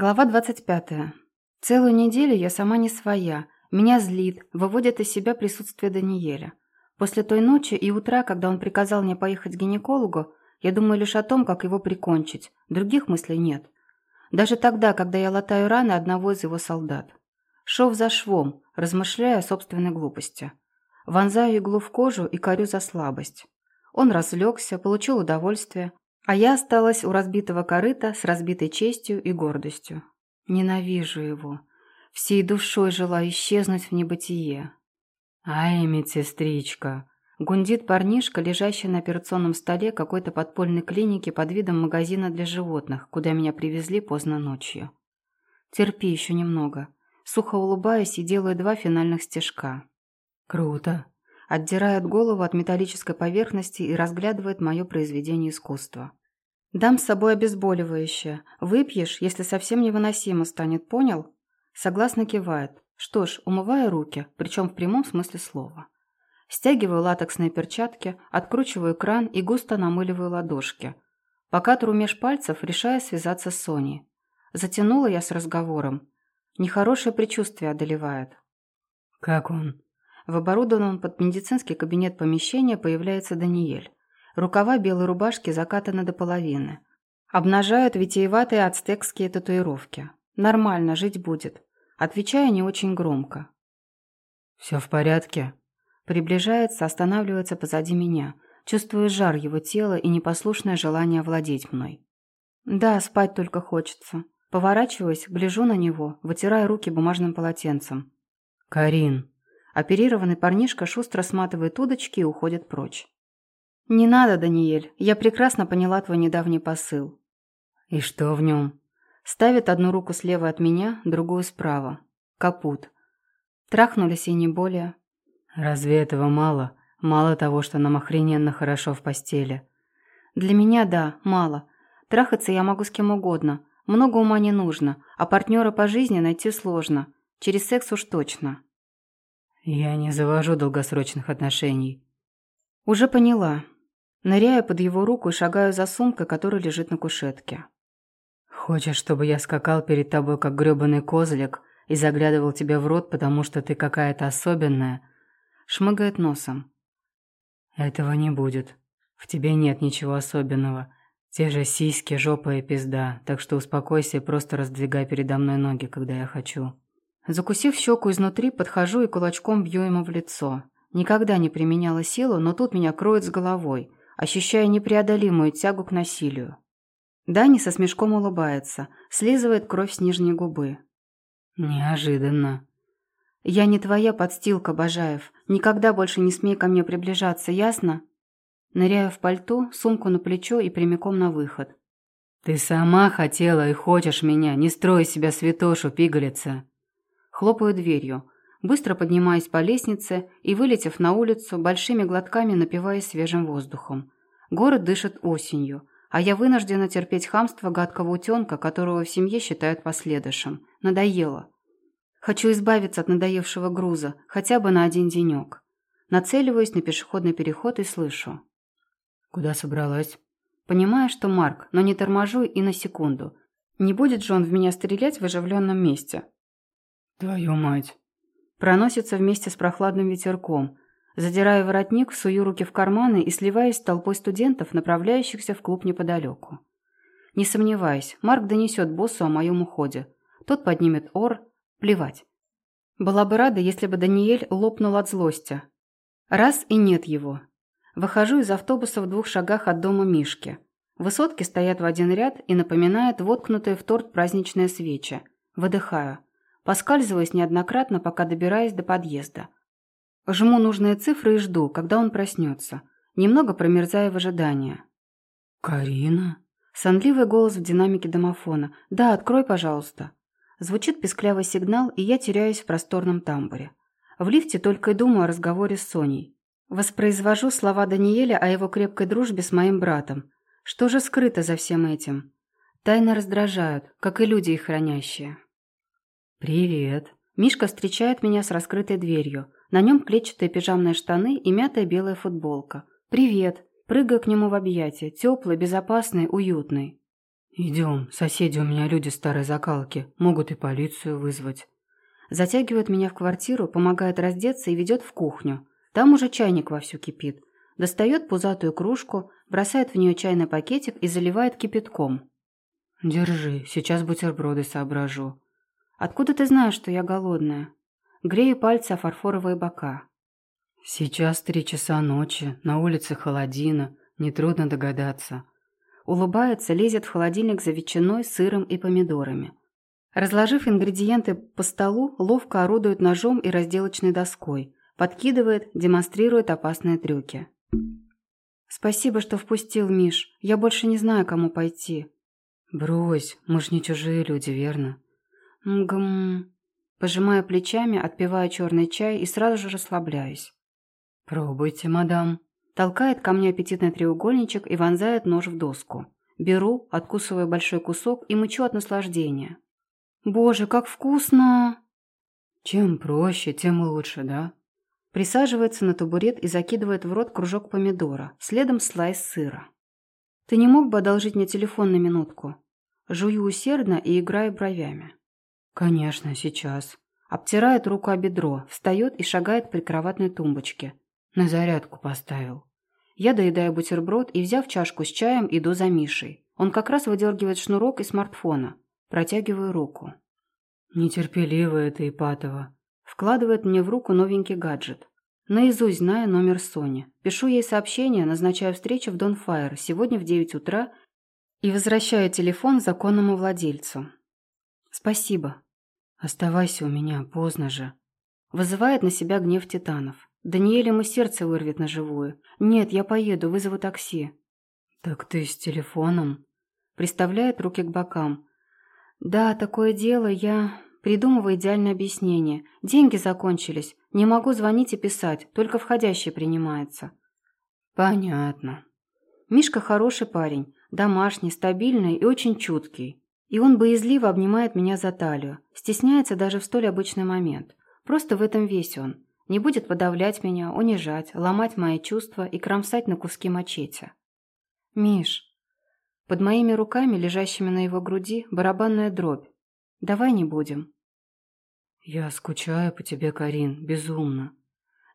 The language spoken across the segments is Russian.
Глава 25. Целую неделю я сама не своя. Меня злит, выводит из себя присутствие Даниэля. После той ночи и утра, когда он приказал мне поехать к гинекологу, я думаю лишь о том, как его прикончить. Других мыслей нет. Даже тогда, когда я латаю раны одного из его солдат. Шов за швом, размышляя о собственной глупости. Вонзаю иглу в кожу и корю за слабость. Он разлегся, получил удовольствие, а я осталась у разбитого корыта с разбитой честью и гордостью. Ненавижу его. Всей душой желаю исчезнуть в небытие. «Ай, медсестричка!» Гундит парнишка, лежащий на операционном столе какой-то подпольной клиники под видом магазина для животных, куда меня привезли поздно ночью. Терпи еще немного. Сухо улыбаюсь и делаю два финальных стежка. «Круто!» Отдирает голову от металлической поверхности и разглядывает мое произведение искусства. «Дам с собой обезболивающее. Выпьешь, если совсем невыносимо станет, понял?» Согласно кивает. Что ж, умываю руки, причем в прямом смысле слова. Стягиваю латексные перчатки, откручиваю кран и густо намыливаю ладошки. Пока тру меж пальцев, решая связаться с Соней. Затянула я с разговором. Нехорошее предчувствие одолевает. «Как он?» В оборудованном под медицинский кабинет помещения появляется Даниэль. Рукава белой рубашки закатаны до половины. Обнажают витиеватые ацтекские татуировки. Нормально, жить будет. Отвечаю не очень громко. «Все в порядке?» Приближается, останавливается позади меня. Чувствую жар его тела и непослушное желание овладеть мной. Да, спать только хочется. Поворачиваюсь, гляжу на него, вытирая руки бумажным полотенцем. «Карин!» Оперированный парнишка шустро сматывает удочки и уходит прочь. «Не надо, Даниэль, я прекрасно поняла твой недавний посыл». «И что в нем?» Ставит одну руку слева от меня, другую справа. Капут. Трахнулись и не более. «Разве этого мало? Мало того, что нам охрененно хорошо в постели». «Для меня да, мало. Трахаться я могу с кем угодно. Много ума не нужно, а партнера по жизни найти сложно. Через секс уж точно». «Я не завожу долгосрочных отношений». «Уже поняла». Ныряю под его руку и шагаю за сумкой, которая лежит на кушетке. «Хочешь, чтобы я скакал перед тобой, как грёбаный козлик, и заглядывал тебе в рот, потому что ты какая-то особенная?» Шмыгает носом. «Этого не будет. В тебе нет ничего особенного. Те же сиськи, жопа и пизда, так что успокойся и просто раздвигай передо мной ноги, когда я хочу». Закусив щеку изнутри, подхожу и кулачком бью ему в лицо. Никогда не применяла силу, но тут меня кроет с головой, ощущая непреодолимую тягу к насилию. Дани со смешком улыбается, слизывает кровь с нижней губы. «Неожиданно». «Я не твоя подстилка, Бажаев. Никогда больше не смей ко мне приближаться, ясно?» Ныряю в пальто, сумку на плечо и прямиком на выход. «Ты сама хотела и хочешь меня, не строй себя святошу, пигалица!» Хлопаю дверью. Быстро поднимаюсь по лестнице и, вылетев на улицу, большими глотками напиваясь свежим воздухом. Город дышит осенью, а я вынуждена терпеть хамство гадкого утенка, которого в семье считают последующим. Надоело. Хочу избавиться от надоевшего груза, хотя бы на один денек. Нацеливаюсь на пешеходный переход и слышу. «Куда собралась?» Понимаю, что Марк, но не торможу и на секунду. Не будет же он в меня стрелять в оживленном месте. «Твою мать!» Проносится вместе с прохладным ветерком. Задираю воротник, сую руки в карманы и сливаюсь с толпой студентов, направляющихся в клуб неподалеку. Не сомневаюсь, Марк донесет боссу о моем уходе. Тот поднимет ор. Плевать. Была бы рада, если бы Даниэль лопнул от злости. Раз и нет его. Выхожу из автобуса в двух шагах от дома Мишки. Высотки стоят в один ряд и напоминают воткнутые в торт праздничные свечи. Выдыхаю. Поскальзываюсь неоднократно, пока добираюсь до подъезда. Жму нужные цифры и жду, когда он проснется. Немного промерзая в ожидании. «Карина?» Сонливый голос в динамике домофона. «Да, открой, пожалуйста». Звучит песклявый сигнал, и я теряюсь в просторном тамбуре. В лифте только и думаю о разговоре с Соней. Воспроизвожу слова Даниэля о его крепкой дружбе с моим братом. Что же скрыто за всем этим? Тайны раздражают, как и люди их хранящие. «Привет». Мишка встречает меня с раскрытой дверью. На нем клетчатые пижамные штаны и мятая белая футболка. «Привет». Прыгаю к нему в объятия. Теплый, безопасный, уютный. «Идем, соседи у меня люди старой закалки, могут и полицию вызвать». Затягивает меня в квартиру, помогает раздеться и ведет в кухню. Там уже чайник вовсю кипит. Достает пузатую кружку, бросает в нее чайный пакетик и заливает кипятком. «Держи, сейчас бутерброды соображу». «Откуда ты знаешь, что я голодная?» Грею пальцы о фарфоровые бока. «Сейчас три часа ночи, на улице холодина, нетрудно догадаться». Улыбается, лезет в холодильник за ветчиной, сыром и помидорами. Разложив ингредиенты по столу, ловко орудует ножом и разделочной доской. Подкидывает, демонстрирует опасные трюки. «Спасибо, что впустил, Миш. Я больше не знаю, кому пойти». «Брось, мы ж не чужие люди, верно?» «Мгм...» Пожимая плечами, отпиваю черный чай и сразу же расслабляюсь. «Пробуйте, мадам». Толкает ко мне аппетитный треугольничек и вонзает нож в доску. Беру, откусываю большой кусок и мычу от наслаждения. «Боже, как вкусно!» «Чем проще, тем лучше, да?» Присаживается на табурет и закидывает в рот кружок помидора, следом слайс сыра. «Ты не мог бы одолжить мне телефон на минутку?» Жую усердно и играю бровями. «Конечно, сейчас». Обтирает руку о бедро, встает и шагает к прикроватной тумбочке. На зарядку поставил. Я доедаю бутерброд и, взяв чашку с чаем, иду за Мишей. Он как раз выдергивает шнурок из смартфона. Протягиваю руку. Нетерпеливая ты, Ипатова. Вкладывает мне в руку новенький гаджет. Наизусть знаю номер Сони. Пишу ей сообщение, назначаю встречу в Донфайр сегодня в 9 утра и возвращаю телефон законному владельцу. Спасибо. Оставайся у меня, поздно же. Вызывает на себя гнев титанов. Даниэль ему сердце вырвет на живую. Нет, я поеду, вызову такси. Так ты с телефоном? Приставляет руки к бокам. «Да, такое дело, я...» Придумываю идеальное объяснение. Деньги закончились. Не могу звонить и писать, только входящий принимается. Понятно. Мишка хороший парень, домашний, стабильный и очень чуткий. И он боязливо обнимает меня за талию, стесняется даже в столь обычный момент. Просто в этом весь он. Не будет подавлять меня, унижать, ломать мои чувства и кромсать на куски мачете. «Миш, под моими руками, лежащими на его груди, барабанная дробь. Давай не будем. Я скучаю по тебе, Карин, безумно.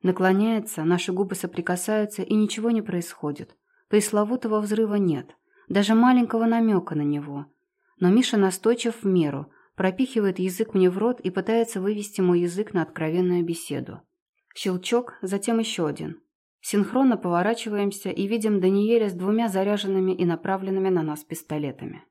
Наклоняется, наши губы соприкасаются, и ничего не происходит. Пресловутого взрыва нет. Даже маленького намека на него. Но Миша настойчив в меру, пропихивает язык мне в рот и пытается вывести мой язык на откровенную беседу. Щелчок, затем еще один. Синхронно поворачиваемся и видим Даниэля с двумя заряженными и направленными на нас пистолетами.